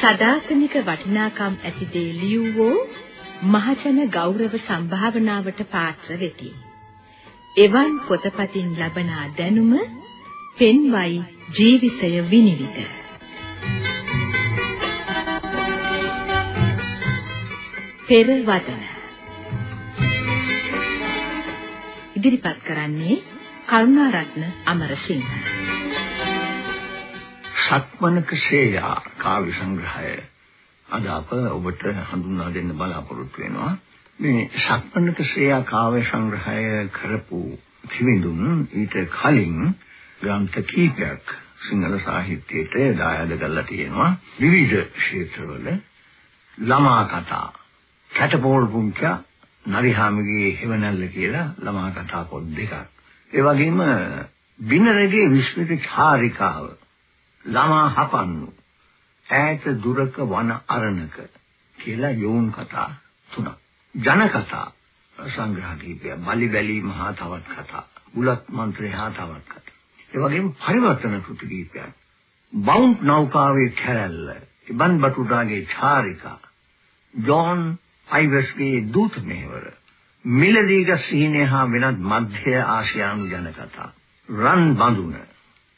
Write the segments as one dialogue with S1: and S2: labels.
S1: සදාතනික වටිනාකම් ඇති දේ ලියවෝ මහජන ගෞරව සම්භාවනාවට පාත්‍ර වෙති. එවන් පොතපතින් ලබන දැනුම පෙන්වයි ජීවිතය විනිවිද. පෙරවදන ඉදිරිපත් කරන්නේ කරුණාරත්න අමරසිංහ
S2: සත්මනක ශේයා කාව්‍ය සංග්‍රහය. අද අප ඔබට හඳුන්වා දෙන්න බලාපොරොත්තු වෙනවා. මේ සත්මනක ශේයා කාව්‍ය සංග්‍රහය කරපු කිවිඳුන් ඊට කලින් ග්‍රන්ථ කීපයක් සිංහල සාහිත්‍යයට දායාද කරලා තියෙනවා. විවිධ ක්ෂේත්‍රවල ළමා කතා. කැටපෝල් පුංචා නරිහාමිගේ හේවණල්ල කියලා ළමා කතා පොත් දෙකක්. ඒ වගේම බිනරගේ විශ්විත චාරිකාව. ළමා හපන්නු ඈත දුරක වන අරණක කියලා යෝන් කතා තුනක්. ජන කතා සංග්‍රහ කීපයක්. බලි වැලි මහා තවත් කතා. බුලත් මන්ත්‍රේ හා තවත් කතා. ඒ වගේම පරිවර්තන කෘති කීපයක්. බවුන්ඩ් නෞකාවේ කැරැල්ල, ඉබන් බටුටාගේ චාරිකා, ජෝන් අයිවස්ගේ දූත මෙහෙවර මිලදීග සීනේ හා වෙනත් මධ්‍ය ආසියානු ජනකතා රන් බඳුන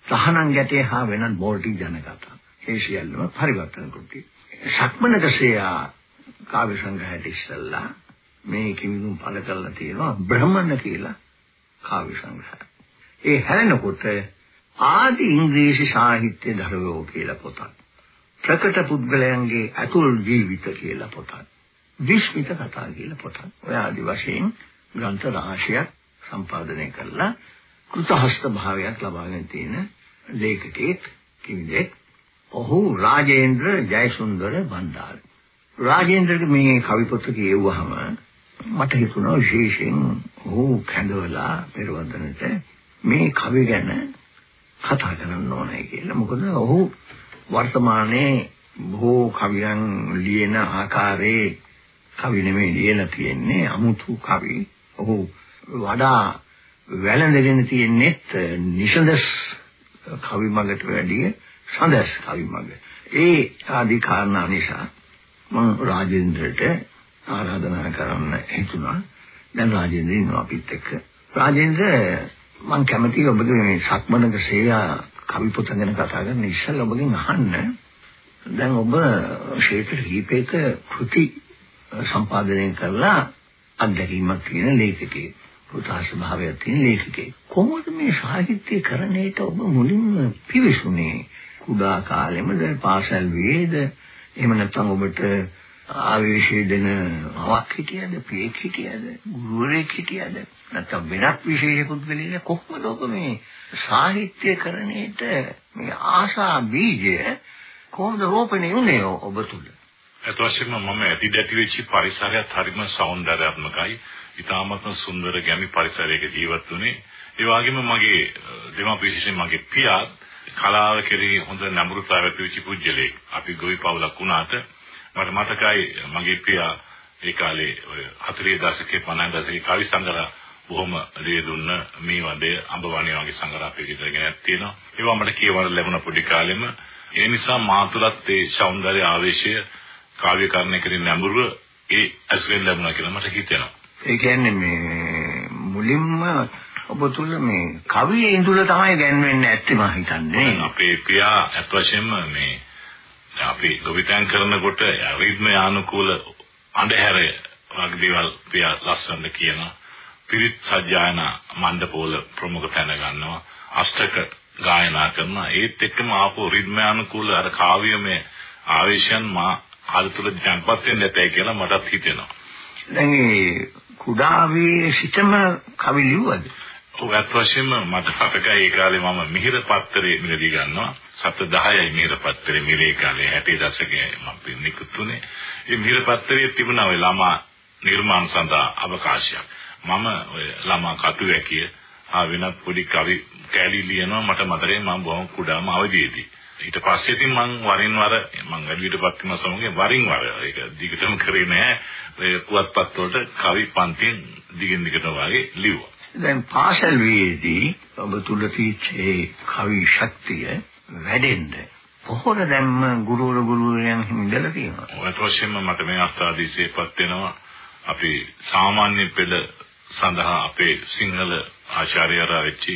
S2: සහනන් ගැටේ හා වෙනත් බෝල්ටික් ජනකතා ඒ සියල්ලම පරිවර්තන කෘති. සක්මනකසයා කාව්‍ය සංග්‍රහයට ඉස්සල්ලා මේ කිමිදුම් පළ කරලා තියෙනවා බ්‍රහ්මණ කියලා කාව්‍ය සංග්‍රහය. ඒ හැරෙනකොට ආදි ඉංග්‍රීසි සාහිත්‍ය ධර්මෝ කියලා පොතක්. ප්‍රකට පුද්ගලයන්ගේ අතුල් ජීවිත කියලා පොතක්. විශ්මිත කතා කියලා පොතක්. ඔය ආදි වශයෙන් ග්‍රන්ථ රාශියක් සම්පාදනය කරලා කෘතහස්ත භාවයක් ලබාගෙන තියෙන ලේඛකෙක් කිවිදෙක්. ඔහු රාජේන්ද්‍ර ජයසුන්දර බණ්ඩාර. රාජේන්ද්‍රගේ මේ කවි පොත කියවුවහම මට හිතුණා විශේෂයෙන් ඔහු කැඳවලා පෙරවදනට මේ කවි ගැන කතා කරන්න ඕනේ කියලා. මොකද ඔහු වර්තමානයේ බොහෝ කවියන් ලියන ආකාරයේ කවි නෙමෙයි ලියලා තියෙන්නේ අමුතු කවි. ඔහු වඩා වැළඳගෙන තියෙන්නේත් නිසඳස් කවි මගට වැඩිය සඳස් කවි මග. ඒ ආදි කාරණා නිසා මම රාජේන්ද්‍රට ආරාධනා කරන්න හිතුණා. දැන් රාජේන්ද්‍ර ඉන්නවා අපිත් එක්ක. රාජේන්ද්‍ර මම කැමතියි ඔබගේ මේ සක්මනක සේයා කවි පොත ගැන කතා කරන්න ඉස්සෙල්ලා ඔබගෙන් අහන්න. දැන් ඔබ ක්ෂේත්‍ර කීපයක කෘති සම්පාදනය කරලා අත්දැකීමක් තියෙන ලේඛකයෙක්. කෘතාශ භාවය තියෙන ලේඛකේ. කොහොමද මේ සාහිත්‍යකරණයට ඔබ මුලින්ම පිවිසුනේ? කුඩා කාලෙමද පාසල් වේද? එහෙම නැත්නම් ඔබට ආවේශය දෙන අවක් හිටියද? ප්‍රේක් හිටියද? ගුරුවරයෙක් හිටියද? නැත්නම් වෙනත් විශේෂ පුද්ගලයෙක් කොහොමද ඔබ මේ සාහිත්‍යකරණයට මේ ආශා බීජය කොහොමද රෝපණය වුණේ ඔබ තුල?
S3: අතවශ්‍යම මම ඇති දැටි වෙච්ච පරිසරයත් හරිම సౌందర్యාත්මකයි. ඊටාමත්ම සුන්දර ගැමි පරිසරයක ජීවත් වුනේ. ඒ වගේම මගේ දෙමාපිය විශේෂයෙන් මගේ පියා කලාව කෙරෙහි හොඳ නැඹුරු ප්‍රවෘත්ති පුජ්‍යලෙක්. අපි ගොවි පවුලක් වුණාට මට මතකයි මගේ පියා ඒ කාලේ ඔය 40 දශකයේ 50 දශකයේ කවි සංග්‍රහ බොහොම දේ දුන්න මේ වදේ අඹවණේ වගේ සංග්‍රහ අපේ ගෙදරගෙන තියෙනවා. ඒවා මට කියවන්න ලැබුණ පොඩි කාලෙම ඒ නිසා මාතුලත් ඒ సౌందර්ය ආවේශය කාව්‍යකරණය කරන නැඹුරුව ඒ ඇසුරෙන් ලැබුණා කියලා මට හිතෙනවා.
S2: ඒ කියන්නේ මේ මුලින්ම ඔබ තුල මේ කවියේ ඉඳුල තමයි ගැන්වෙන්නේ ඇත්තම හිතන්නේ.
S3: අපේ පියා අත් වශයෙන්ම මේ අපි ගොවිතැන් කරනකොට රිද්ම යානුකූල අඳුර වගේ දේවල් පියා ලස්සනට කියනවා. පිරිත් සජ්ජායනා මණ්ඩපවල ප්‍රමුඛ තැන ගන්නවා. අෂ්ටක ගායනා කරනවා. ඒත් එක්කම ආපෝ රිද්ම යානුකූල අර කාව්‍යමය ආවේශයන් මා කාල තුල දැන්පත් වෙන්න ඇතයි කියලා මටත් හිතෙනවා.
S2: දැන් මේ කුඩාවේ සිටම කවි ලිව්වද?
S3: ඔව් අත් වශයෙන්ම මට මතකයි ඒ කාලේ මම මිහිර පත්තරේ මිලදී ගන්නවා. සත 10යි මිහිර පත්තරේ මිලේ කාලේ 60 දශකයේ මම නිකුත්ුනේ. මේ මිහිර පත්තරේ තිබුණා ඔය ළමා නිර්මාණ සඳහා අවකාශයක්. මම ඔය ළමා කතු වැකිය ආ වෙනත් පොඩි කවි කැලි ලියනවා මට මතකයි මම බොහොම කුඩාම අවදීදී. ඊට පස්සේ ඉතින් මං වරින් වර මං වැඩිවියටපත් වීම සමග වරින් වර ඒක දිගටම කරේ නෑ ඔය පුවත්පත් වලට කවි පන්තියෙන් දිගින් දිගටම වගේ ලිව්වා.
S2: දැන් පාසල් වියේදී ඔබ තුල තියෙච්ච කවි ශක්තිය වැඩෙන්න පොහොර දැම්ම ගුරුවරු ගුරුවරයන් හිමිදලා තියෙනවා.
S3: ඔය වශයෙන්ම මට මේ අවස්ථාවේදී සිහිපත් වෙනවා අපි සාමාන්‍ය පෙළ සඳහා අපේ සිංහල ආචාර්යවරයා වෙච්චි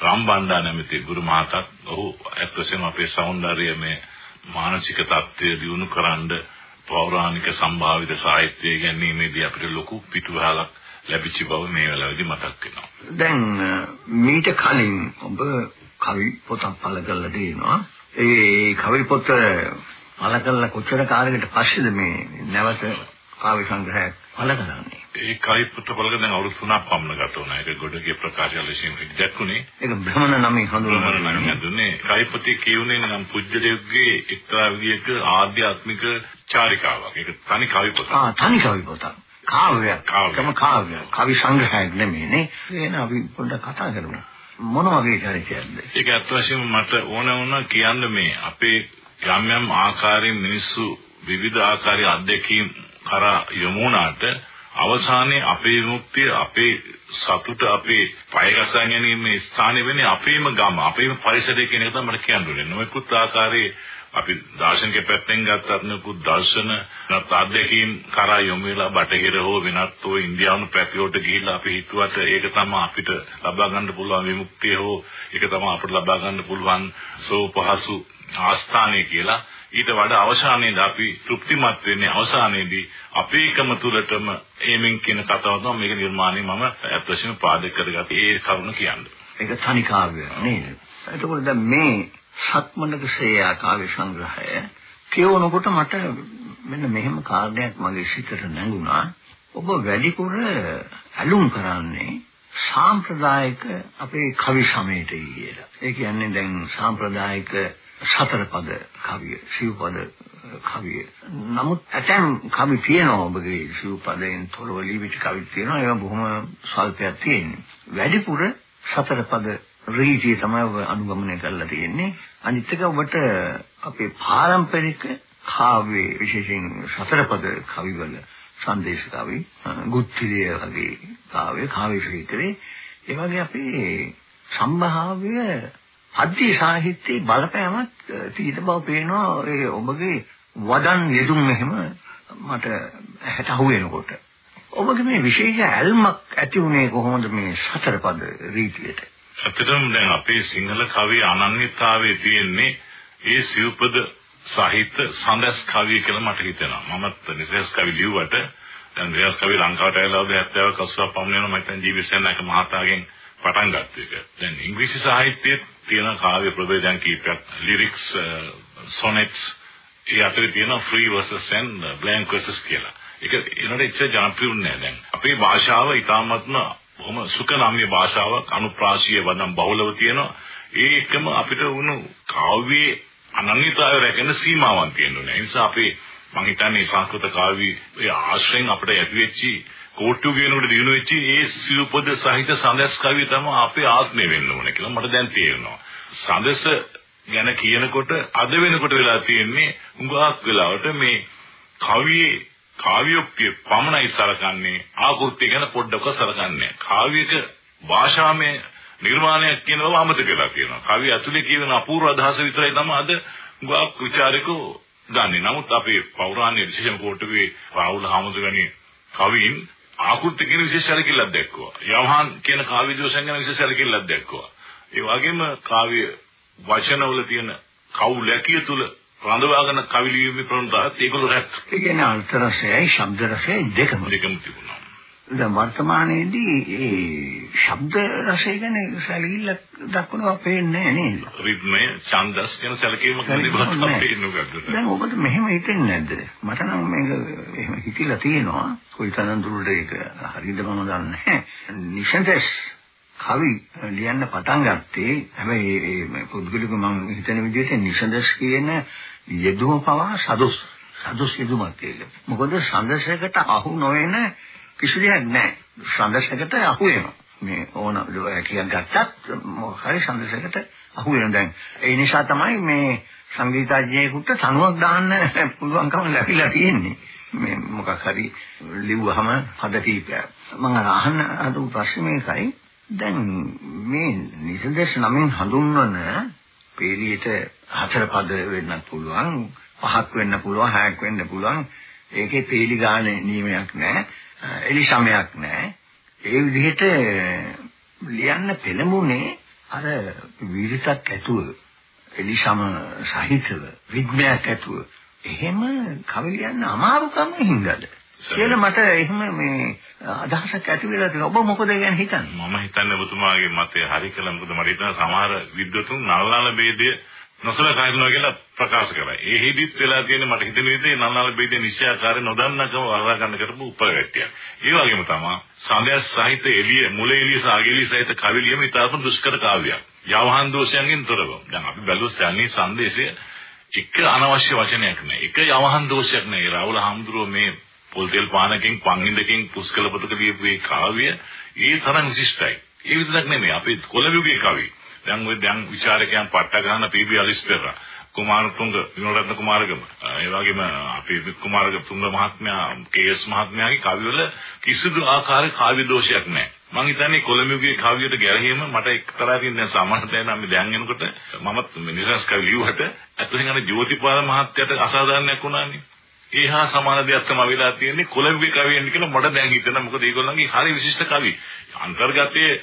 S3: රම්බණ්ඩා නැමැති ගුරු මහතාත් ඔහු ඇත්ත වශයෙන්ම අපේ సౌందර්යමය මානසික தත්ත්වය දියුණු කරන්න පෞරාණික සම්භාවිත සාහිත්‍යය ගැනීමේදී අපිට ලොකු පිටුවහලක් ලැබිච්ච බව මේ වෙලාවේදී මතක් වෙනවා.
S2: දැන් මීට කලින් ඔබ කවි පොතක් පළ කරලා දෙනවා. ඒ කවි පොත පළ කරලා කොච්චර කාලයකට පස්සේද මේ නැවත කාව්‍ය සංග්‍රහයක් පළ කරන්නේ?
S3: ඒ කවි පොත පළ කරන අවුරුදු 3ක් පමණ ගත වුණා. ඒක ගොඩගේ ප්‍රකාශය ලෙසින් දැක්ුණේ.
S2: ඒක භ්‍රමණ නමින්
S3: හඳුන්වන්නේ. කවි පොතේ කියුනේ නම් පුජ්‍යලයේ එක්තරා විදියක ආධ්‍යාත්මික චාරිකාවක්. ඒක තනි කවි පොතක්.
S2: ආ තනි කවි පොතක්. කාව්‍යයක්. කම කාව්‍යයක්. කවි සංග්‍රහයක් නෙමෙයි නේ. එහෙනම් අපි පොඩ්ඩක් කතා කරමු. මොන වගේ චරිතයක්ද?
S3: ඒක අත් වශයෙන්ම මට ඕන වුණා කියන්න මේ අපේ යම් යම් ආකාරයෙන් මිනිස්සු විවිධ ආකාරයේ අත්දැකීම් කරා යොමු වුණාට අවසානයේ අපේ විමුක්තිය අපේ සතුට අපේ පයගසා ගැනීම ස්ථානෙ වෙන්නේ අපේම ගම අපේම පරිසරය කියන එක තමයි මට කියන්න ඕනේ. නොයෙකුත් ආකාරයේ අපි දාර්ශනික පැත්තෙන් ගත්තත් නුකුත් දර්ශන නැත් අධ්‍යක්ීම් කරා යොමු වෙලා බටහිර හෝ වෙනත් හෝ ඉන්දියානු පැතිවලට ගිහිල්ලා අපි හිතුවට ඒක තමයි අපිට ලබා ගන්න පුළුවන් විමුක්තිය හෝ ඒක තමයි අපිට ලබා ගන්න පුළුවන් සෝපහසු ආස්ථානය කියලා ඊට වඩා අවසානයේදී අපි තෘප්තිමත් වෙන්නේ අවසානයේදී අපේකම තුලටම එමින් කියන කතාව තමයි මේක නිර්මාණය මම අත්‍යවශ්‍යම පාදක කරගත්ත ඒ කරුණ කියන්නේ.
S2: ඒක තනි කාව්‍ය නේද? එතකොට දැන් මේ සත්මනක ශ්‍රේයා කාව්‍ය සංග්‍රහය කියවනකොට මට මෙන්න මෙහෙම කාරණයක් මගේ සිතට නැඟුණා. ඔබ වැඩිපුර ඇලුම් කරන්නේ සාම්ප්‍රදායික අපේ කවි සමයට කියලා. ඒ කියන්නේ දැන් සාම්ප්‍රදායික සතර පද කවිය, සිව්පද කවිය. නමුත් ඇතැම් කවි තියෙනවා ඔබගේ සිව්පදයෙන් තොරව ලියවිච්ච කවි තියෙනවා. ඒවා බොහොම ස්වල්පයක් තියෙනවා. වැඩිපුර සතර පද රීතිය තමයි ඔබ අනුගමනය කරලා තියෙන්නේ. අනිත් එක ඔබට අපේ පාරම්පරික කාව්‍ය විශේෂයෙන් සතරපද කවිවල සංදේශ කවි, ගුත්තිලිය වගේ කාව්‍ය, කාව්‍ය ශීතරේ ඒ වගේ අපේ සම්භාව්‍ය අධ්‍ය සාහිත්‍යයේ බලපෑමක් තීත බව පේනවා. ඒ ඔබගේ වදන් යෙදුම් එහෙම මට ඇහැට අහු වෙනකොට. ඔබගේ මේ විශේෂ ඇල්මක් ඇති උනේ කොහොමද මේ සතරපද රීතියට?
S3: ඇත්තටම දැන් අපේ සිංහල කවිය අනන්‍යතාවයේ තියෙන්නේ ඒ සිව්පද සාහිත්‍ය සඳස් කවිය කියලා මට හිතෙනවා. මමත් නිසස් කවි ලියුවට දැන් නිසස් කවි ලංකාවට ඇවිල්ලා 70 80 පමණ වෙනවා. මම හිතන්නේ ජීවිසෙන් නැක මහතාගෙන් පටන් ගත්ත එක. දැන් ඉංග්‍රීසි සාහිත්‍යයේ තියෙන කාව්‍ය ප්‍රභේදයන් කීපයක් ලිරික්ස් සොනෙට්ස් uh, ඒ අතරේ තියෙන free verses and uh, blank verses කියලා. ඒක ඒනට ඉච්ඡා ජනප්‍රිය නෑ දැන්. අපේ භාෂාව ඊටාත්ම බොහොම සුකනාම්‍ය භාෂාවක් අනුප්‍රාසීය වදම් බහුලව තියෙනවා. ඒකම අපිට වුණු කාව්‍යයේ අනන්‍යතාවය රැකෙන සීමාවන් තියෙනවා. ඒ නිසා අපි මම හිතන්නේ සංස්කෘත කාව්‍යයේ ආශ්‍රයෙන් අපිට ඇතිවෙච්චි කෝට්ටු කියනකොට දිනු වෙච්චි ඒ සිව්පද සහිත සඳස් කවිය තමයි අපේ ආත්මය වෙන්න ඕනේ කියලා මට දැන් තේරෙනවා. සඳස ගැන කියනකොට අද වෙනකොට වෙලා තියෙන්නේ උඟාක් වෙලාවට මේ කවියේ කාව්‍යෝක්තිය පමණයි සලකන්නේ ආකෘතිය ගැන පොඩ්ඩක සලකන්නේ කාව්‍යක භාෂාමය නිර්මාණයක් කියන බව අමතක වෙලා තියෙනවා. කවිය ඇතුලේ කියන අපූර්ව අදහස විතරයි තමයි අද ගාක් ਵਿਚාරකෝ ගන්නෙ නමුත් අපේ පෞරාණික විශේෂම කෝට්ටුවේ රාහුල හාමුදුරනේ කවියින් ආකෘති කියන විශේෂ සැලකිල්ලක් දැක්වුවා යවහන් කියන කාව්‍ය දෝෂයන් ගැන විශේෂ සැලකිල්ලක් දැක්වුවා ඒ වගේම කාව්‍ය වචනවල තියෙන කවුලැකිය තුල රඳවාගෙන කවි ලියීමේ ප්‍රවණතාවත් ඒගොල්ලෝ රැක්.
S2: ඒ කියන්නේ අර්ථ රසයයි ශබ්ද රසයයි දෙකම
S3: දෙකම තිබුණා.
S2: දැන් වර්තමානයේදී ඒ ශබ්ද රසය ගැන සැලකිල්ල දක්වනවා පේන්නේ නේද?
S3: රිද්මය, ඡන්දස් කියන සැලකීමක් නෙවෙයි පේන්නේ
S2: දැන් ඔබට මෙහෙම හිතෙන්නේ නැද්ද? මට නම් මේක එහෙම හිතිලා තියෙනවා. කොයිතරම් දුරට ඒක හරියද මම දන්නේ නැහැ. නිසන්දස් කවි ලියන්න පටන් ගත්තේ හැබැයි මේ පුද්ගලික මම හිතන විදිහට නිසඳස් කියන යෙදුම පවා සදොස් සදොස් යෙදුමක් ඒක. මොකද සඳසකට අහු නොවන කිසි දෙයක් නැහැ. සඳසකට අහු වෙනවා. මේ ඕන කියක් ගත්තත් මොකක් හරි සඳසකට අහු වෙනවා දැන්. ඒ නිසා තමයි මේ සංගීතඥයෙකුට තනුවක් දාන්න පුළුවන්කම ලැබිලා තියෙන්නේ. මේ මොකක් හරි ලිව්වහම පද කීපයක්. මම අහන්න අද ප්‍රශ්නේ මේකයි දැන් මේ නිසදේශ නමින් හඳුන්වන පේලියට හතර පද වෙන්නත් පුළුවන් පහක් වෙන්න පුළුවන් හයක් වෙන්න පුළුවන් ඒකේ පේලි ගානේ නියමයක් නැහැ එලි සමයක් නැහැ ඒ විදිහට ලියන්න පෙළඹුණේ අර විරිතක් ඇතුව එලිසම සහිතව විඥායක් ඇතුව. එහෙම කවි ලියන්න අමාරුකම හින්දාද? කියලා මට එහෙම මේ අදහසක් ඇති වෙලා තියෙනවා. ඔබ මොකද ගැන හිතන්නේ?
S3: මම හිතන්නේ ඔබතුමාගේ මතය හරි කියලා. මොකද මට හිතෙනවා සමහර විද්වතුන් නල්ලාල ભેදය නොසලකා ඉන්නවා කියලා ප්‍රකාශ කරා. ඒ හිදිත් වෙලා තියෙන මට හිතෙන විදිහේ නල්ලාල ભેදය නිශ්චයාකාරය නොදන්නකම වරදා ගන්න කරපු උපරගට්ටියක්. ඒ වගේම තමයි සඳය සහිත එළිය මුල එළිය සාගෙලිය සහිත කවි ලියම ඉතාම දුෂ්කර කාව්‍යයක්. යවහන් දෝෂයන්ගෙන් තොරව. දැන් අපි බැලුවොත් යන්නේ සංදේශය එක අනවශ්‍ය වචනයක් නෑ. එක යවහන් දෝෂයක් නෑ. රාහුල හාමුදුරුවෝ මේ පොල් තෙල් පානකින් පංහිඳකින් පුස්කල පොතක ලියපු මේ කාව්‍ය ඒ තරම් විශිෂ්ටයි. ඒ විතරක් නෙමෙයි අපේ කොළඹගේ කවි. දැන් ওই දැන් ਵਿਚාරකයන් පට්ට ගන්න පීබී අලිස්ටර් කුමාරතුංග විනෝදරත්න කුමාරගම ඒ වගේම අපේ කුමාරතුංග මහත්මයා කේස් මහත්මයාගේ කවිවල කිසිදු ආකාරයක කාව්‍ය දෝෂයක් නැහැ. මම හිතන්නේ කොළඹගේ කාව්‍යයට ගැරහීම මට එක්තරා තියෙන සමාන දැන අපි දැන් එනකොට මමත් මිනිසස් කවි ලියුවට අතුලින් අර ජෝතිපාල මහත්තයාට අසාධාරණයක් වුණානේ. ඒහා සමාන දෙයක් තමයි වෙලා තියෙන්නේ කොළඹගේ කවියෙන් කියලා මට දැන් හිතෙනවා මොකද ඒගොල්ලන්ගේ හරි විශිෂ්ට කවි. අන්තර්ගතයේ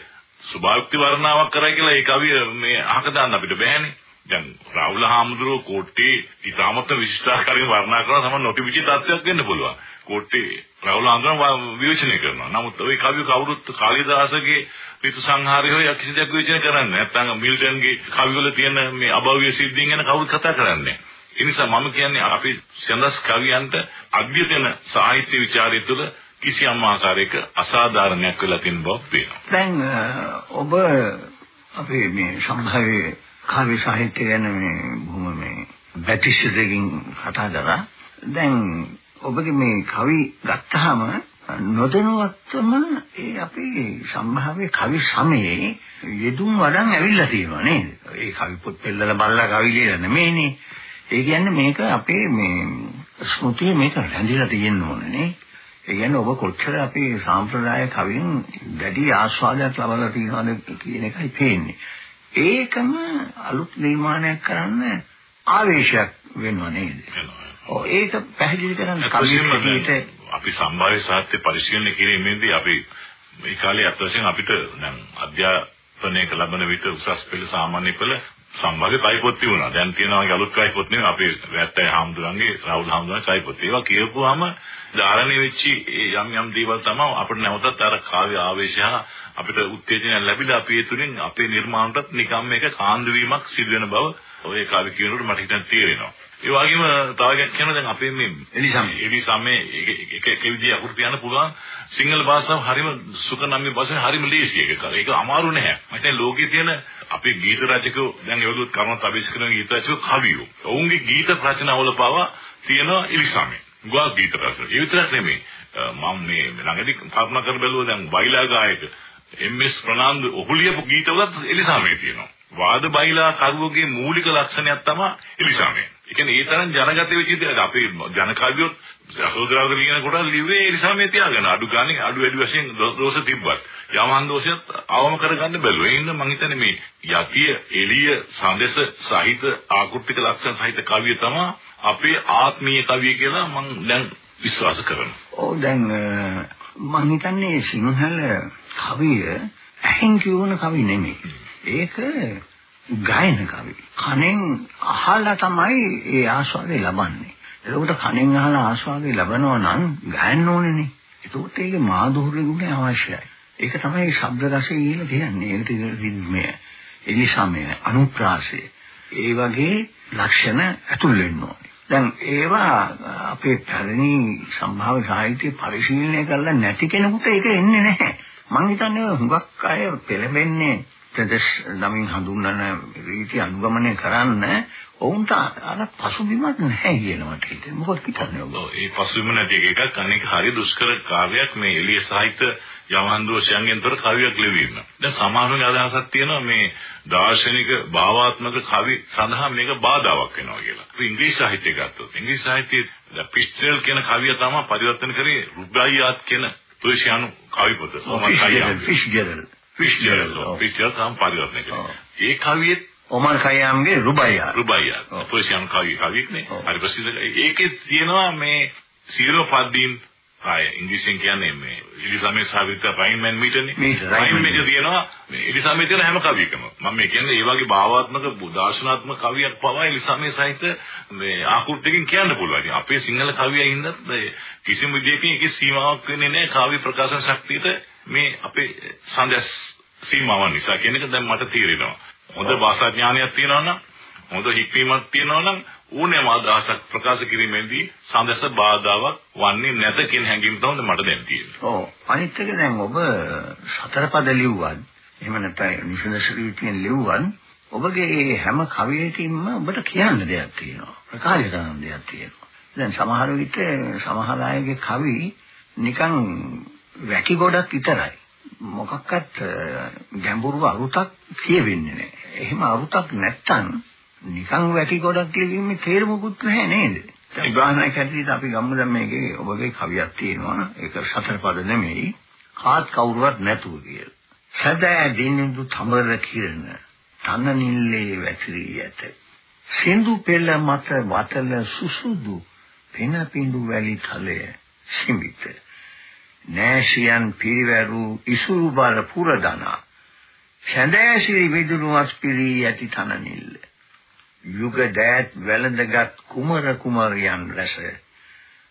S3: සුභාක්ති වර්ණාවක් කරයි කියලා ඒ කවිය මේ අහක දාන්න අපිට බෑනේ. දැන් රාහුල හාමුදුරුවෝ කෝට්ටේ ඉතාමත් විශිෂ්ටාකාරයෙන් වර්ණනා කරන සම නොතිබිච්ච තත්ත්වයක් වෙන්න පුළුවන්. කෝට්ටේ රාහුල හාමුදුරුවෝ විවේචනය කරනවා. නමුත් ওই කවිය කවුරුත් කාලිදාසගේ ඍතු සංහාරය හොය කිසි දෙයක් විවේචනය කරන්නේ නැහැ. නැත්නම් මිල්ටන්ගේ කවිවල තියෙන මේ අභව්‍ය සිද්ධීන් ගැන කවුරුත් කතා කරන්නේ නැහැ. ඒ නිසා මම කියන්නේ අපි සඳස් කවියන්ට අධ්‍යයන සාහිත්‍ය විචාරය තුළ කිසියම් ආකාරයක අසාධාරණයක් වෙලා තියෙන බව පේනවා.
S2: දැන් ඔබ අපේ මේ සම්භාවයේ කාව්‍ය සාහිත්‍ය ගැන මේ බොහොම මේ බැටිස්ටකින් කතා කරා. දැන් ඔබගේ මේ කවි ගත්තාම නොදැනුවත්වම ඒ අපේ සම්භාව්‍ය කවි සමයේ යෙදුම් වඩන් ඇවිල්ලා තියෙනවා නේද? ඒ කවි පොත් පෙළලා බලලා කවි ලියලා නෙමෙයිනේ. ඒ කියන්නේ මේක අපේ මේ ස්මෘතියේ මේක රැඳිලා තියෙන්න ඕනේ නේ. ඒ කියන්නේ ඔබ කොච්චර අපේ සාම්ප්‍රදාය කවියෙන් වැඩි ආස්වාදයක් ලබලා තියෙනවද කියන එකයි පේන්නේ. ඒකම අලුත් නිර්මාණයක් කරන්න ආවේශයක් වෙනව නේද? ඔව් ඒක පැහැදිලි කරන්න කවියට
S3: අපි සම්භාව්‍ය සාහිත්‍ය පරිශීලනය කිරීමේදී අපි මේ කාලේ අත්වශයෙන් අපිට දැන් අධ්‍යාපනයක ලබන විට උසස් පෙළ සාමාන්‍ය පෙළ සම්භාව්‍ය කයිපොත් තිබුණා. දැන් තියෙනවා අලුත් කයිපොත් නෙවෙයි අපේ වැත්තයි හාමුදුරන්ගේ රාහුල් හාමුදුරන්ගේ කයිපොත්. ඒවා කියවුවාම ධාරණය වෙච්චි යම් යම් දේවල් තමයි අපිට නැවතත් අර කාව්‍ය ආවේශය අපිට උත්තේජනය ලැබිලා අපි ඒ තුලින් අපේ නිර්මාණයටත් නිකම් මේක කාන්දු වීමක් සිදු වෙන බව ඔය කාව්‍ය කියනකොට මට හිතෙන් තේරෙනවා. ඒ වගේම තව එකක් කියනවා දැන් අපේ මේ එලිසමේ එලිසමේ එක එක විදිහ අකුරු කියන්න පුළුවන් සිංහල භාෂාව හරිම සුකනම්‍ය භාෂාව හරිම ලේසි එකක්. ඒක අමාරු නැහැ. මම හිතන්නේ ලෝකයේ තියෙන අපේ ගීත රචකයෝ දැන් ඒවලුත් කරුණත් අභිෂේක කරන ගීත රචකයෝ කවියෝ. ඔවුන්ගේ ගීත රචනාවල පවා තියෙනවා එලිසමේ. ගුවා ගීත රචන. ඒ විතරක් නෙමෙයි. මම මේ ළඟදී කල්පනා කර බැලුවා දැන් බයිලා ගායක එම්.එස්. ප්‍රනාන්දු ඔහු ලියපු ගීතවලත් එලිසමේ තියෙනවා. වාද බයිලා කරුවගේ මූලික ලක්ෂණයක් තමයි එලිසමේ. ඒ කියන්නේ ඒ තරම් ජනගත වෙච්ච දෙයක්. අපේ ජන කවියොත් අසෝදරාවක ලියන කොට ලිව්වේ එලිසමේ තියාගෙන අඩු ගානේ අඩු වැඩි වශයෙන් දෝෂ තිබ්බත්. යමහන් දෝෂයත් අවම කරගන්න බැලුවා. ඒ හින්දා මම හිතන්නේ මේ යතිය එළිය සඳෙස සහිත ආකෘතික ලක්ෂණ සහිත කවිය තමයි අපේ ආත්මීය කවිය කියලා මම දැන් විශ්වාස කරනවා.
S2: ඔව් දැන් මම හිතන්නේ සිංහල කවිය ඇහෙන් කියවන කවි නෙමෙයි. ඒක ගායන කවි. කනෙන් අහලා තමයි ඒ ආස්වාදය ලබන්නේ. ඒකට කනෙන් අහලා ආස්වාදය ලබනවා නම් ගායන්න ඕනේනේ. ඒකට ඒක මාධුර්ය ගුණය අවශ්‍යයි. ඒක තමයි ශබ්ද රසය කියලා කියන්නේ. ඒක තියෙන රිද්මය, එලිසමය, අනුප්‍රාසය. ඒ වගේ ලක්ෂණ ඇතුල් වෙන්න ඕනේ. දැන් ඒවා අපේ පැරණි සම්භාව සාහිත්‍ය පරිශීලනය කරලා නැති කෙනෙකුට ඒක එන්නේ නැහැ. මම හිතන්නේ හුඟක් අය පෙළඹෙන්නේ ප්‍රදේශ නමින් හඳුන්වන රීති අනුගමනය කරන්න ඔවුන්ට අර පසුබිමක් නැහැ මට හිතෙනවා. මොකද හිතන්නේ ඔබ?
S3: ඒ පසුබිම නැති එකක් අනේක හරි දුෂ්කර කාර්යයක් මේ එළිය සාහිත්‍ය යවහන් දෝෂයන්ගෙන් තොර කවියක් ලිවීම. දැන් සමහරුන්ගේ අදහසක් තියෙනවා මේ දාර්ශනික භාවාත්මක කවි සඳහා මේක බාධාවක් වෙනවා කියලා. ඉංග්‍රීසි සාහිත්‍ය ගත්තොත් ඉංග්‍රීසි සාහිත්‍යයේ පිස්ටල් කියන කවිය තමයි පරිවර්තන කරේ රුබ්බායියාත් කියන තුෂ්‍යානු කවි පොත.
S2: ෆිෂ්ජරල් ෆිෂ්ජරල්
S3: ෆිෂ්ජරල් ෆිෂ්ජරල් තමයි පරිවර්තන කරේ. ඒ කවියේ
S2: ඔමර් ඛයාම්ගේ රුබයියා.
S3: රුබයියා. පර්සියන් කවි කවියක්නේ. හරි ප්‍රසිද්ධ. ඒකේ තියෙනවා මේ සීරෝ පද්දීන් ආය ඉංග්‍රීසියෙන් කියන්නේ මේ ඉලිසමේ සාවිත රයින්මන් මීටර්නේ. රයින්මන් එක තියෙනවා මේ ඉලිසමේ තියෙන හැම කවියකම. මම මේ කියන්නේ ඒ වගේ භාවාත්මක දාර්ශනාත්මක කවියක් පවා ඉලිසමේ සහිත මේ ආකෘතියකින් කියන්න පුළුවන්. අපේ සිංහල කවියයි හින්දා කිසිම විදියකින් ඒකේ සීමාවක් වෙන්නේ නැහැ කාව්‍ය ප්‍රකාශන ශක්තියට මේ අපේ සංදස් සීමාවන් නිසා කියන එක දැන් මට තේරෙනවා. හොඳ භාෂා ඥානයක් තියෙනවා නම් හොඳ හික්මීමක් තියෙනවා නම් ඕනෑම අදහසක් ප්‍රකාශ කිරීමේදී සඳස බාධාවක් වන්නේ නැත කියන හැඟීම තමයි මට දැන් තියෙන්නේ.
S2: ඔව් අනිත් එක දැන් ඔබ සතර පද ලිව්වත් එහෙම නැත්නම් නිසනස රීතියෙන් ලිව්වත් ඔබගේ හැම කවියකින්ම ඔබට කියන්න දෙයක් තියෙනවා. ප්‍රකාශ කරන්න දෙයක් තියෙනවා. දැන් සමහර විට සමහර අයගේ කවි නිකන් වැකි ගොඩක් විතරයි. මොකක්වත් ගැඹුරු අරුතක් කියවෙන්නේ නැහැ. එහෙම අරුතක් නැත්තම් නිකන් වැටි ගොඩක් ලියීමේ තේරුමකුත් නැහැ නේද? උදාහරණයක් හැටියට අපි ගමු දැන් මේකේ ඔබගේ කවියක් තියෙනවා. ඒක සතර පද නෙමෙයි. කාත් කවුරුවත් නැතුව කියලා. සදා දිනෙදු තමර කිරණ තන නිල්ලේ වැතිරී ඇත. සින්දු පෙළ මත වතල සුසුදු පෙන පිඬු වැලි තලය සිඹිත. නෑසියන් පිරිවැරු ඉසුරු බල පුරදනා. සැඳෑසිරි විදුණු අස්පිරී ඇති තන නිල්ල. යුග දෑත් වැළඳගත් කුමර කුමරියන් රැස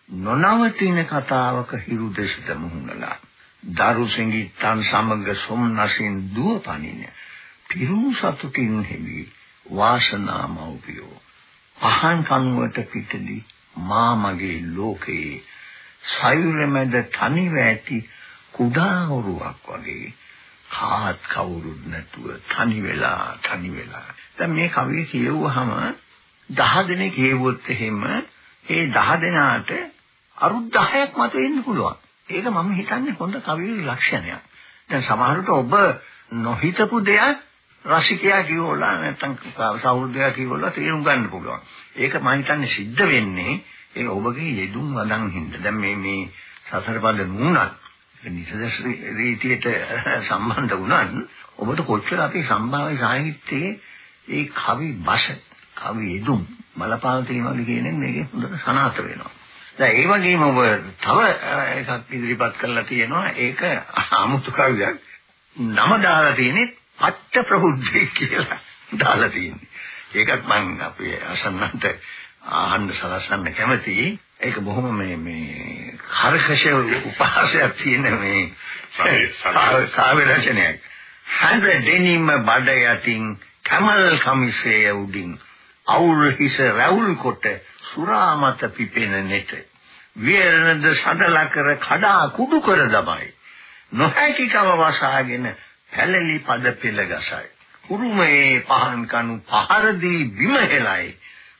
S2: නොනවතින කතාවක හිරු දෙසට මුහුණලා දරු සිඟිත්තන් සමග සොම්නසින් දුව පනින පිරු සතුටින් හෙවි වාසනා මෞපියෝ පහන් කනුවට පිටදී මා මගේ ලෝකේ සයුර මැද තනිව ඇති කුඩා ඔරුවක් වගේ කාත් කවුරුත් නැතුව තනි වෙලා තනි වෙලා දැන් මේ කවිය කියවුවාම 10 දෙනෙක් කියවුවොත් එහෙම ඒ 10 දෙනාට අරුත් 10ක් මත එන්න පුළුවන්. ඒක මම හිතන්නේ හොඳ කවියේ ලක්ෂණයක්. දැන් සමහරවිට ඔබ නොහිතපු දෙයක් රසිකයා කියවලා නැත්නම් සෞහෘදයා කියවලා තේරුම් ගන්න පුළුවන්. ඒක මම හිතන්නේ සිද්ධ වෙන්නේ ඒ ඔබගේ යෙදුම් වදන් හින්දා. දැන් මේ මේ සතර පද නුනත් නිසදස් රීතියට සම්බන්ධ වුණත් ඔබට කොච්චර අපේ සම්භාව්‍ය සාහිත්‍යයේ ඒ කවි බස කවි යෙදුම් බලපාල තියෙනවද කියන එක මේකේ හොඳට සනාථ වෙනවා. දැන් ඒ වගේම ඔබ තව එකක් ඉදිරිපත් කරලා තියෙනවා ඒක 아무තු කවියක් නම දාලා තියෙන්නේ පට්ට ප්‍රබුද්ධි කියලා දාලා තියෙන්නේ. ඒකත් මම අපේ අසන්නන්ට ආහන්න සලසන්න කැමතියි. ඒක බොහොම මේ මේ කර්කශ උපහාසයක් තියෙන මේ කාව්‍ය රචනයක්. හඳ දෙනිම බඩ යටින් කමල් කමිසේ උඩින් අවුල් හිස රැවුල් කොට සුරා මත පිපෙන නෙත විරණද සදලා කර කඩා කුඩු කර දමයි නොහැකිකව වසාගෙන පැලලි පද පෙළ ගසයි උරුමේ පහන් කනු පහර දී බිම හෙලයි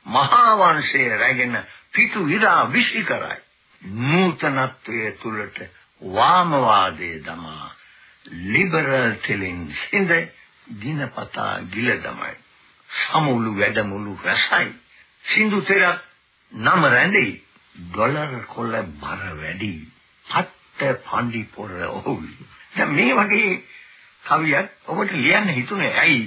S2: මහා වංශයේ රැගෙන පිටු විරා විසි කරයි නූතනත්වයේ තුලට වාමවාදයේ දමා ලිබරල් තෙලින් සිඳේ දිනපතා ගිල දමයි. සමුළු වැඩමුළු රසයි. සින්දු තෙරක් නම රැඳෙයි. ඩොලර් කොළ බර වැඩි. පට්ට පණ්ඩි පොර ඔහුයි. දැන් මේ වගේ කවියක් ඔබට ලියන්න හිතුනේ ඇයි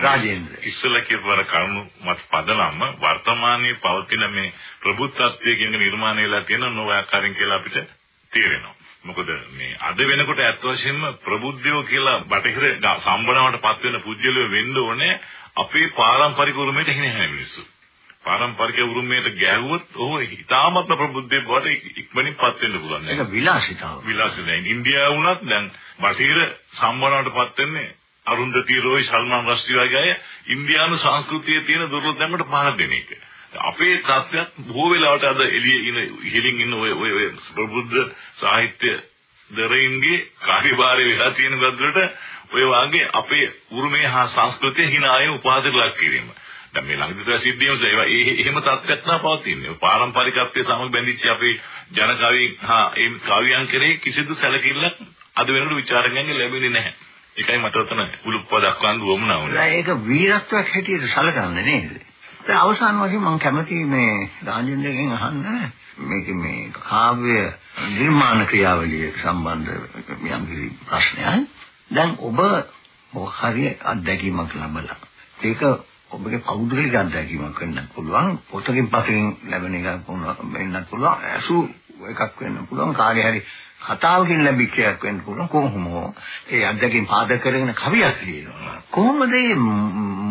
S2: රාජේන්ද්‍ර
S3: ඉස්සෙල්ලා කියපුවර කරුණු මත පදනම වර්තමානයේ පවතින මේ ප්‍රබුද්ධත්වයේ කියන නිර්මාණය වෙලා තියෙන නොආකාරයෙන් කියලා අපිට තේරෙනවා මොකද මේ අද වෙනකොට ඇත්ත වශයෙන්ම ප්‍රබුද්ධයෝ කියලා බටහිර සම්බනවට පත් වෙන පුජ්‍යලෝ වෙන්න ඕනේ අපේ පාරම්පරික උරුමයට හින හැම මිනිස්සු. පාරම්පරික උරුමයට ගැහුවොත් ඔහු හිතාමත්ම ප්‍රබුද්ධයෙක් බවට ඉක්මනින් පත් වෙන්න පුළුවන්.
S2: ඒක විලාසිතාව.
S3: විලාසිතාව. ඉන්දියාව වුණත් දැන් බටහිර සම්බනවට පත් වෙන්නේ අරුන්දති රෝයි සල්මාන් රස්ටි වගේ අය ඉන්දියානු සංස්කෘතියේ තියෙන දුර්ලභයන්ට පහර දෙන එක. අපේ තත්ත්වයක් බොහෝ වෙලාවට අද එළියේ ඉන ඉහළින් ඉන්න ඔය ඔය ප්‍රබුද්ධ සාහිත්‍ය දරින්ගේ කාර්යභාරය වෙලා තියෙන ගද්දරට ඔය වාගේ අපේ උරුමේ හා සංස්කෘතිය hinaය උපාදක ලක් කිරීම. දැන් මේ ළඟදී සිද්ධියම ඒවා ඒ එහෙම තත්ත්වයක් තමයි පවතින්නේ. පාරම්පරිකත්වයේ සමග බැඳිච්ච අපේ ජන කවි හා ඒ කවියන් කෙරෙහි කිසිදු සැලකිල්ලක් අද වෙනකොට ਵਿਚාරකයන්ගෙන් ලැබෙන්නේ නැහැ. ඒකයි මට උතන උලුප්ප දක්වන්න උවමනා වුණා.
S2: ඒක වීරත්වයක් හැටියට සැලකන්නේ නේද? දැන් අවසාන වශයෙන් මම කැමති මේ රාජෙන්ද්‍රගෙන් අහන්න මේක මේ කාව්‍ය නිර්මාණ ක්‍රියාවලිය සම්බන්ධ යම් කිසි ප්‍රශ්නයක්. දැන් ඔබ මොකක් හරි අත්දැකීමක් ලැබලා ඒක ඔබගේ පෞද්ගලික අත්දැකීමක් වෙන්න පුළුවන් පොතකින් පතකින් ලැබෙන එකක් වෙන්නත් පුළුවන් අසු එකක් වෙන්න පුළුවන්. කාගේ හරි කතාවකින් ලැබිච්ච එකක් වෙන්න පුළුවන්. කොහොම හෝ ඒ අත්දැකීම් පාදක කරගෙන කවියක් ලියනවා. කොහොමද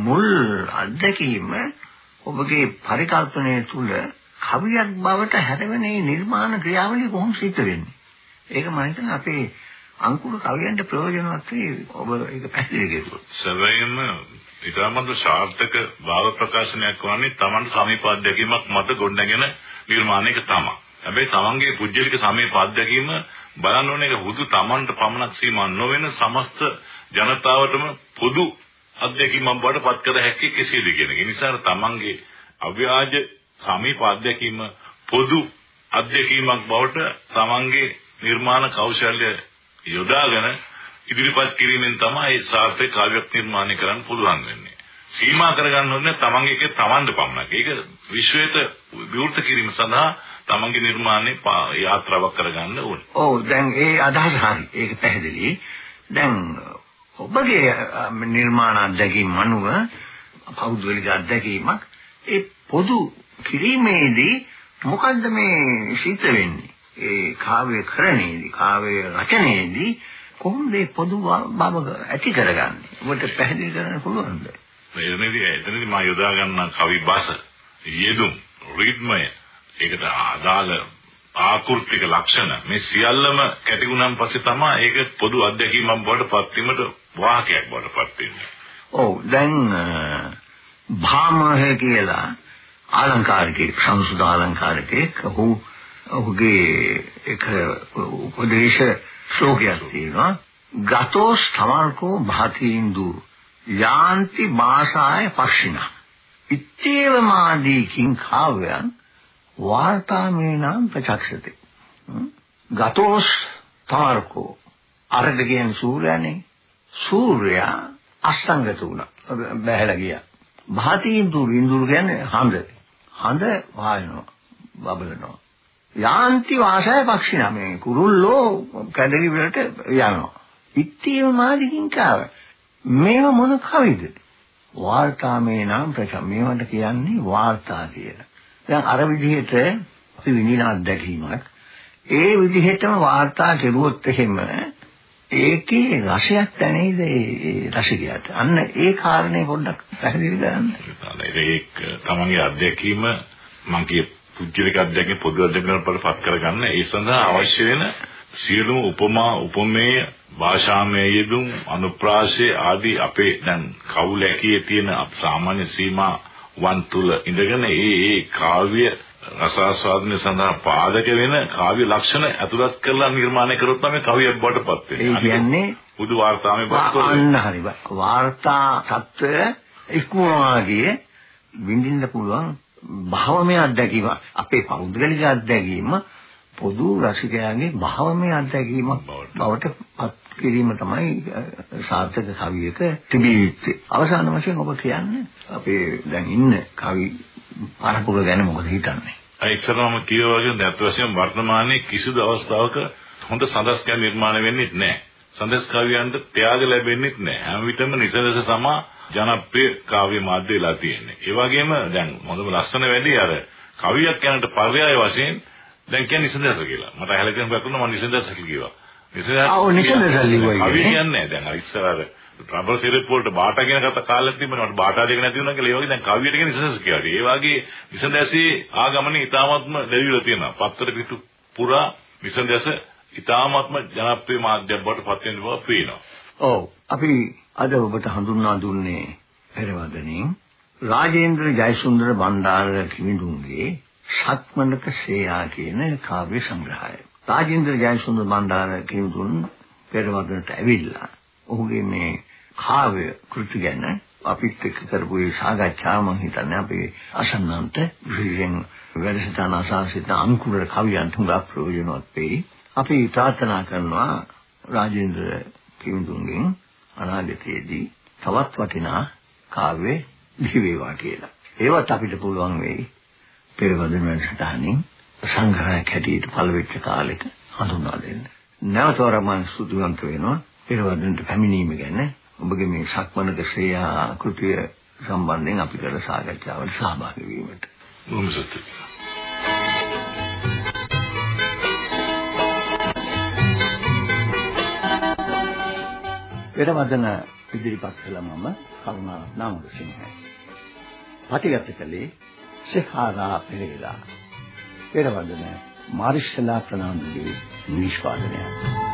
S2: මුල් අත්දැකීම ඔබගේ පරිකල්පනය තුළ කවියක් බවට හැරෙන නිර්මාණ ක්‍රියාවලිය කොහොම සිද්ධ වෙන්නේ? ඒක මම හිතන්නේ අපේ අංකුර කවියන්ට ප්‍රයෝජනවත් වෙයි. ඔබ ඒක පැහැදිලි කෙරුවොත්.
S3: සැබවින්ම ඊටමත් සාර්ථක භාව ප්‍රකාශනයක් වන්නේ Taman සමීප අධ්‍යක්ීමක් මත ගොඩනගෙන නිර්මාණයක තමයි. හැබැයි Tamanගේ පුජ්‍යලික සමීප අධ්‍යක්ීම බලන්න ඕනේ ඒක හුදු Tamanට පමණක් සීමා නොවන සමස්ත ජනතාවටම පොදු අධ්‍යක්ීමක් බවට පත් කර හැකි කෙසේද කියන එක. ඒ නිසා Tamanගේ අව්‍යාජ සමීප අධ්‍යක්ීම පොදු අධ්‍යක්ීමක් බවට Tamanගේ නිර්මාණ කෞශල්‍ය යොදාගෙන ඉදිරිපත් කිරීමෙන් තමයි සාර්ථක කාව්‍යයක් නිර්මාණය කරන්න පුළුවන් වෙන්නේ. සීමා කරගන්න ඕනේ තමන්ගේ එක තමන්ද පමණක්. ඒක විශ්වයට විවෘත කිරීම සඳහා තමන්ගේ නිර්මාණය යාත්‍රාවක් කරගන්න ඕනේ.
S2: ඔව් දැන් ඒ අදහස හරි. ඒක පැහැදිලි. දැන් ඔබගේ නිර්මාණ අත්දැකීම් අනුව පෞද්ගලික අත්දැකීමක් ඒ පොදු කිරීමේදී මොකද්ද මේ සිද්ධ වෙන්නේ? ඒ කාව්‍ය කරණයේදී කාව්‍ය රචනයේදී කොහොමද මේ පොදු බව ඇති කරගන්නේ? ඔබට පැහැදිලි කරන්න පුළුවන්ද?
S3: එතනදී එතනදී මා යොදා ගන්න කවි බස, යෙදුම්, රිද්මය, ඒකට අදාළ ආකෘතික ලක්ෂණ. මේ සියල්ලම කැටිගුණන් පස්සේ තමයි ඒක පොදු අත්දැකීමක් බවට පත් වීමට වාහකයක් බවට පත් වෙන්නේ.
S2: ඔව්. දැන් භාමහ කියලා ආලංකාරිකෙක් සංසුදා ආලංකාරිකෙක් ඔහු ඔහුගේ එක උපදේශ ශ්ලෝකයක් තියෙනවා. ගතෝ ස්තමල්කෝ භාතීන්දු යාන්ති මාසාය පක්ෂිනා ඉත්තේව මාදී කිං කාව්‍යං වාර්තාමේනම් ප්‍රචක්ෂති. ගතෝ ස්තමල්කෝ අරද කියන සූර්යනේ. සූර්යයා අස්තංගත වුණා. බැහැලා ගියා. භාතීන්දු ඉන්දුරු කියන්නේ හඳ. හඳ වායනවා බබලනවා. යාන්ති වාසය පක්ෂිනා මේ කුරුල්ලෝ කැදලි වලට යනවා. ඉත්තේව මාදිකින් කාව. මේව මොන කවිද? වාර්තාමේ නම් ප්‍රචම් මේවට කියන්නේ වාර්තා කියලා. දැන් අර විදිහට අපි විඳින අත්දැකීමක් ඒ විදිහටම වාර්තා කෙරුවොත් එහෙම ඒකේ රසයක් දැනෙයිද ඒ රසිකයාට? අන්න ඒ කාරණේ පොඩ්ඩක් පැහැදිලි කරන්න.
S3: ඒක තමන්ගේ අත්දැකීම මම කිය පුද්ගලික අධ්‍යයනයේ පොදු අධ්‍යයනවලට පත් කරගන්න ඒ සඳහා අවශ්‍ය වෙන සියලුම උපමා උපමේය භාෂාමය යෙදුම් අනුප්‍රාසය ආදී අපේ දැන් කවුල ඇකියේ තියෙන සාමාන්‍ය සීමා වන් තුල ඉඳගෙන ඒ ඒ කාව්‍ය රසාස්වාදනය සඳහා පාදක වෙන කාව්‍ය ලක්ෂණ ඇතුළත් කරලා නිර්මාණය කරොත් තමයි කවියක් බඩටපත්
S2: වෙන්නේ. ඒ කියන්නේ
S3: බුදු වාර්තාවේ බක්තෝ
S2: අන්න හරි. වාර්තා తত্ত্বය ඉක්මවාගේ විඳින්න පුළුවන් භාවමය අත්දැකීම. අපේ පෞද්ගලික අත්දැකීම පොදු රසිකයාගේ භාවමය අත්දැකීමක් බවට පත් කිරීම තමයි සාර්ථක කවියක තිබිය යුත්තේ. අවසාන වශයෙන් ඔබ කියන්නේ අපේ දැන් ඉන්න කවි පරපුර ගැන මොකද හිතන්නේ?
S3: අය ඉස්සරහම කියවා වගේ දැන් අත් වශයෙන් වර්තමානයේ කිසිදු අවස්ථාවක හොඳ සඳස්කම් නිර්මාණය වෙන්නේ නැහැ. සඳස් කවියන්ට ත්‍යාග ලැබෙන්නේ නැහැ. හැම විටම නිසලස සමා ජනප්‍රිය කාව්‍ය මාධ්‍ය වෙලා තියෙන්නේ. ඒ වගේම දැන් හොඳම ලස්සන වැඩි අර කවියක් යනට පර්යාය වශයෙන් දැන් කියන්නේ නිසඳස කියලා. මට ඇහලා තියෙන බැලුණා මම නිසඳස කිව්වා.
S2: නිසඳස ආ නිසඳස ලිව්වා.
S3: කවිය කියන්නේ දැන් අර ඉස්සර අර රබර් සිරප් වලට බාටා කියන කතා කාලෙත් තිබුණා. මට බාටා දෙක නැති වුණා කියලා ඒ වගේ දැන් කවියට කියන නිසඳස කියලා. ඒ වගේ නිසඳසී ආගමනේ ඊටාත්ම දෙවිලා තියෙනවා. පත්තර පිටු පුරා නිසඳස ඊටාත්ම ජනප්‍රිය මාධ්‍යයක් බවට පත් වෙන බව පේනවා.
S2: ඔව්. අපි අද ඔබට හඳුන්වා දුන්නේ පෙරවදනින් රාජේන්ද්‍ර ජයසුන්දර බණ්ඩාර කිමිඳුන්ගේ සත්මනක ශ්‍රේයා කියන කාව්‍ය සංග්‍රහය. රාජේන්ද්‍ර ජයසුන්දර බණ්ඩාර කිමිඳුන් පෙරවදනට ඇවිල්ලා ඔහුගේ මේ කාව්‍ය කෘති ගැන අපිත් එක්ක කරපු ඒ සාකච්ඡාව මම හිතන්නේ අපේ අසන්නන්ට විශේෂයෙන් වැඩසටහන අසාසිත අංකුර කවියන් තුඟා ප්‍රයෝජනවත් වෙයි. අපි ප්‍රාර්ථනා කරනවා රාජේන්ද්‍ර කිමිඳුන්ගෙන් අනාගතයේදී තවත් වටිනා කාව්‍ය බිහි වේවා කියලා. ඒවත් අපිට පුළුවන් වෙයි පෙරවදන වැඩසටහනින් සංග්‍රහයක් හැටියට පළවෙච්ච කාලෙක හඳුන්වා දෙන්න. නැවතවරම සුදුවන්ත වෙනවා පෙරවදනට පැමිණීම ගැන ඔබගේ මේ සක්මනක ශ්‍රේයා කෘතිය සම්බන්ධයෙන් අපි කළ සාකච්ඡාවට සහභාගී වීමට.
S3: බොහොම සතුටුයි.
S2: පෙරවදන ඉදිරිපත් කළ මම කරුණාරත්න අමරසිංහයි. පටිගත කළේ සෙහාරා පෙරේරා. පෙරවදන මාරිෂලා ප්‍රනාන්දුගේ නිෂ්පාදනයක්.